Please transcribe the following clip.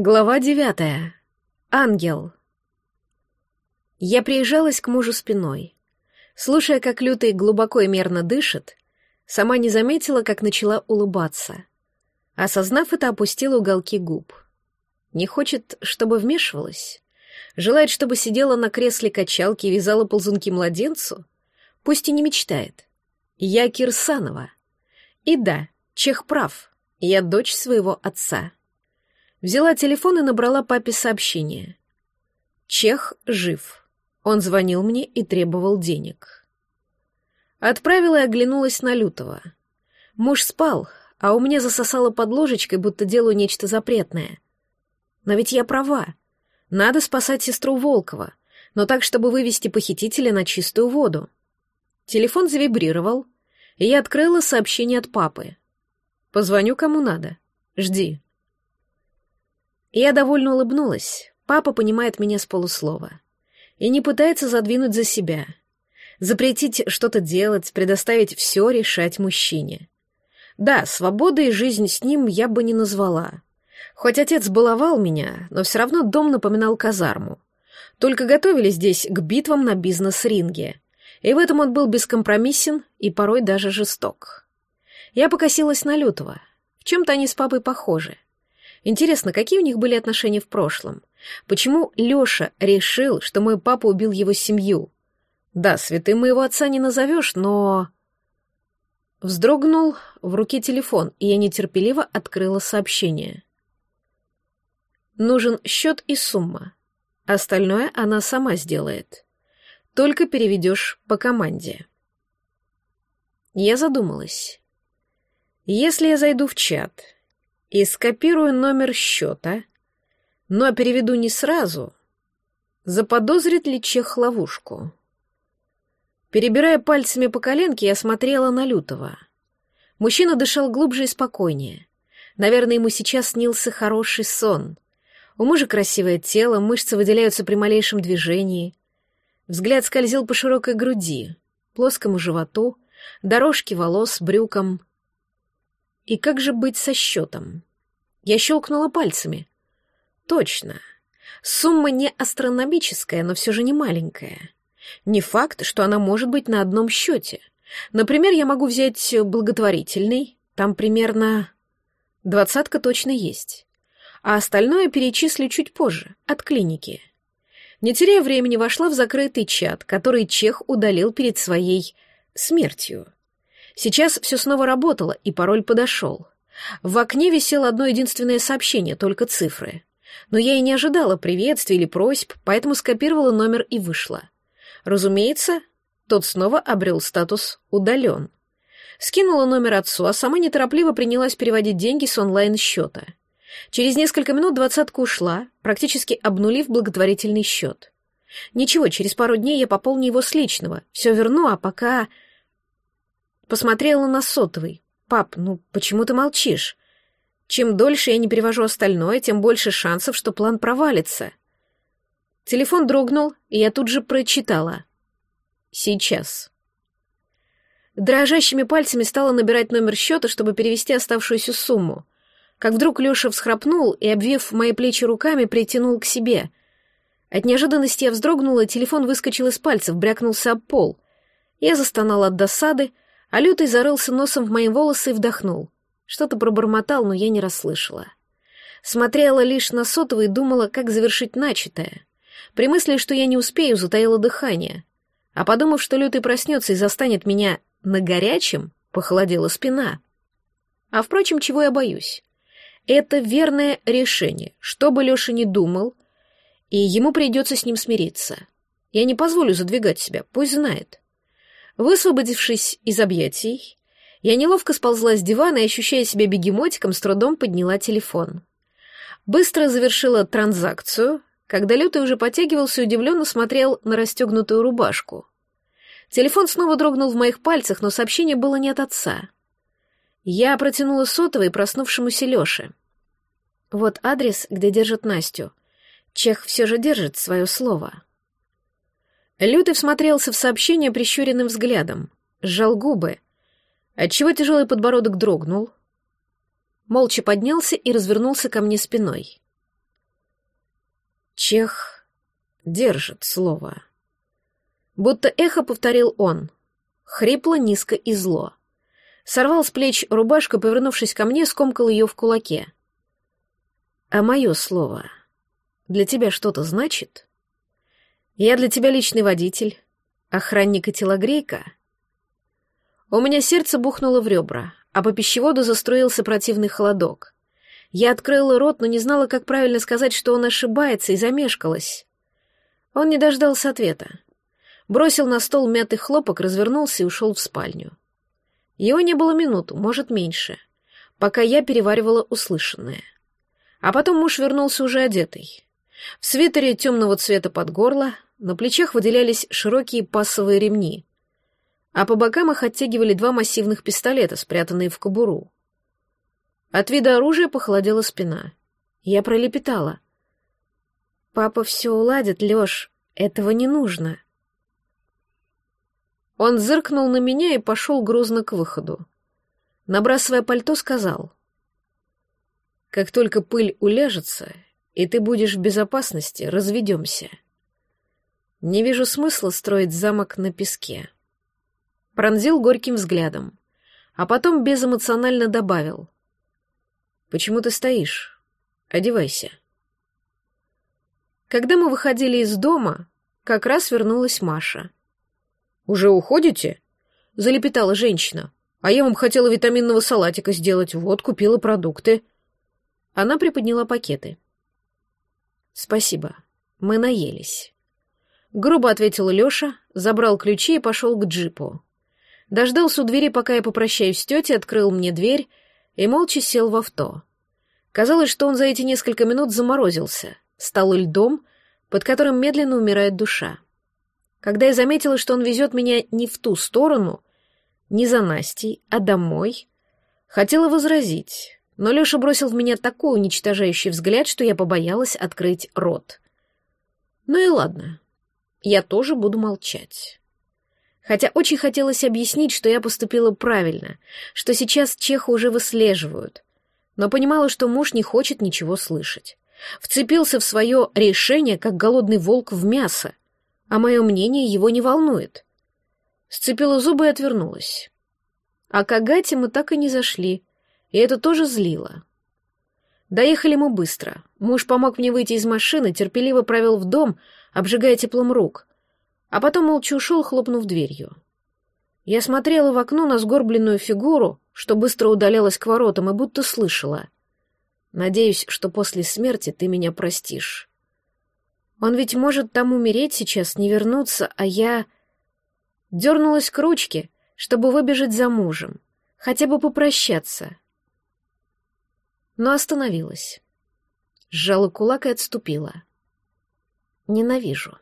Глава девятая. Ангел. Я приезжалась к мужу спиной. Слушая, как лютый глубоко и мерно дышит, сама не заметила, как начала улыбаться. Осознав это, опустила уголки губ. Не хочет, чтобы вмешивалась? Желает, чтобы сидела на кресле качалки и вязала ползунки младенцу? Пусть и не мечтает. Я Кирсанова. И да, Чех прав, я дочь своего отца. Взяла телефон и набрала папе сообщение. Чех жив. Он звонил мне и требовал денег. Отправила и оглянулась на Лютого. Муж спал, а у меня засосало под ложечкой, будто делаю нечто запретное. Но ведь я права. Надо спасать сестру Волкова, но так, чтобы вывести похитителя на чистую воду. Телефон завибрировал, и я открыла сообщение от папы. «Позвоню кому надо. Жди». Я довольно улыбнулась. Папа понимает меня с полуслова. И не пытается задвинуть за себя. Запретить что-то делать, предоставить все решать мужчине. Да, свобода и жизнь с ним я бы не назвала. Хоть отец баловал меня, но все равно дом напоминал казарму. Только готовили здесь к битвам на бизнес-ринге. И в этом он был бескомпромиссен и порой даже жесток. Я покосилась на Лютого. В чем-то они с папой похожи. Интересно, какие у них были отношения в прошлом? Почему Лёша решил, что мой папа убил его семью? Да, святым моего отца не назовешь, но... Вздрогнул в руке телефон, и я нетерпеливо открыла сообщение. Нужен счет и сумма. Остальное она сама сделает. Только переведешь по команде. Я задумалась. Если я зайду в чат и скопирую номер счета, но переведу не сразу, заподозрит ли Чех ловушку? Перебирая пальцами по коленке, я смотрела на Лютого. Мужчина дышал глубже и спокойнее. Наверное, ему сейчас снился хороший сон. У мужа красивое тело, мышцы выделяются при малейшем движении. Взгляд скользил по широкой груди, плоскому животу, дорожке волос, брюкам. И как же быть со счетом? Я щелкнула пальцами. Точно. Сумма не астрономическая, но все же не маленькая. Не факт, что она может быть на одном счете. Например, я могу взять благотворительный, там примерно двадцатка точно есть. А остальное перечислю чуть позже, от клиники. Не теряя времени, вошла в закрытый чат, который Чех удалил перед своей смертью. Сейчас все снова работало, и пароль подошел. В окне висело одно единственное сообщение, только цифры. Но я и не ожидала приветствий или просьб, поэтому скопировала номер и вышла. Разумеется, тот снова обрел статус «удален». Скинула номер отцу, а сама неторопливо принялась переводить деньги с онлайн-счета. Через несколько минут двадцатка ушла, практически обнулив благотворительный счет. Ничего, через пару дней я пополню его с личного, все верну, а пока... Посмотрела на сотовый. «Пап, ну почему ты молчишь? Чем дольше я не перевожу остальное, тем больше шансов, что план провалится». Телефон дрогнул, и я тут же прочитала. «Сейчас». Дрожащими пальцами стала набирать номер счета, чтобы перевести оставшуюся сумму. Как вдруг Леша всхрапнул и, обвив мои плечи руками, притянул к себе. От неожиданности я вздрогнула, телефон выскочил из пальцев, брякнулся об пол. Я застонала от досады, а Лютый зарылся носом в мои волосы и вдохнул. Что-то пробормотал, но я не расслышала. Смотрела лишь на сотовый и думала, как завершить начатое. При мысли, что я не успею, затаила дыхание. А подумав, что Лютый проснется и застанет меня на горячем, похолодела спина. А впрочем, чего я боюсь? Это верное решение, что бы Леша ни думал, и ему придется с ним смириться. Я не позволю задвигать себя, пусть знает. Высвободившись из объятий, я неловко сползла с дивана и, ощущая себя бегемотиком, с трудом подняла телефон. Быстро завершила транзакцию, когда Лютый уже потягивался и удивленно смотрел на расстегнутую рубашку. Телефон снова дрогнул в моих пальцах, но сообщение было не от отца. Я протянула сотовый проснувшемуся Лёше. Вот адрес, где держат Настю. Чех все же держит свое слово. Лютый всмотрелся в сообщение прищуренным взглядом, сжал губы, отчего тяжелый подбородок дрогнул, молча поднялся и развернулся ко мне спиной. Чех держит слово. Будто эхо повторил он. Хрипло, низко и зло. Сорвал с плеч рубашку, повернувшись ко мне, скомкал ее в кулаке. А мое слово для тебя что-то значит? Я для тебя личный водитель, охранник и телогрейка. У меня сердце бухнуло в ребра, а по пищеводу заструился противный холодок. Я открыла рот, но не знала, как правильно сказать, что он ошибается, и замешкалась. Он не дождался ответа бросил на стол мятый хлопок, развернулся и ушел в спальню. Его не было минуту, может, меньше, пока я переваривала услышанное. А потом муж вернулся уже одетый. В свитере темного цвета под горло, на плечах выделялись широкие пассовые ремни, а по бокам их оттягивали два массивных пистолета, спрятанные в кобуру. От вида оружия похолодела спина. Я пролепетала. «Папа все уладит, Лёш, этого не нужно». Он зыркнул на меня и пошел грузно к выходу. Набрасывая пальто, сказал. «Как только пыль уляжется, и ты будешь в безопасности, разведемся. Не вижу смысла строить замок на песке». Пронзил горьким взглядом, а потом безэмоционально добавил. «Почему ты стоишь? Одевайся». Когда мы выходили из дома, как раз вернулась Маша — «Уже уходите?» — залепетала женщина. «А я вам хотела витаминного салатика сделать. Вот, купила продукты». Она приподняла пакеты. «Спасибо. Мы наелись». Грубо ответил Лёша, забрал ключи и пошел к джипу. Дождался у двери, пока я попрощаюсь с тетей, открыл мне дверь и молча сел в авто. Казалось, что он за эти несколько минут заморозился, стал льдом, под которым медленно умирает душа. Когда я заметила, что он везет меня не в ту сторону, не за Настей, а домой, хотела возразить, но Леша бросил в меня такой уничтожающий взгляд, что я побоялась открыть рот. Ну и ладно, я тоже буду молчать. Хотя очень хотелось объяснить, что я поступила правильно, что сейчас Чеха уже выслеживают, но понимала, что муж не хочет ничего слышать. Вцепился в свое решение, как голодный волк в мясо — а мое мнение его не волнует. Сцепила зубы и отвернулась. А к Агате мы так и не зашли, и это тоже злило. Доехали мы быстро. Муж помог мне выйти из машины, терпеливо провел в дом, обжигая теплом рук, а потом молча ушел, хлопнув дверью. Я смотрела в окно на сгорбленную фигуру, что быстро удалялась к воротам, и будто слышала. «Надеюсь, что после смерти ты меня простишь». Он ведь может там умереть сейчас, не вернуться, а я... Дернулась к ручке, чтобы выбежать за мужем, хотя бы попрощаться. Но остановилась. Сжала кулак и отступила. Ненавижу.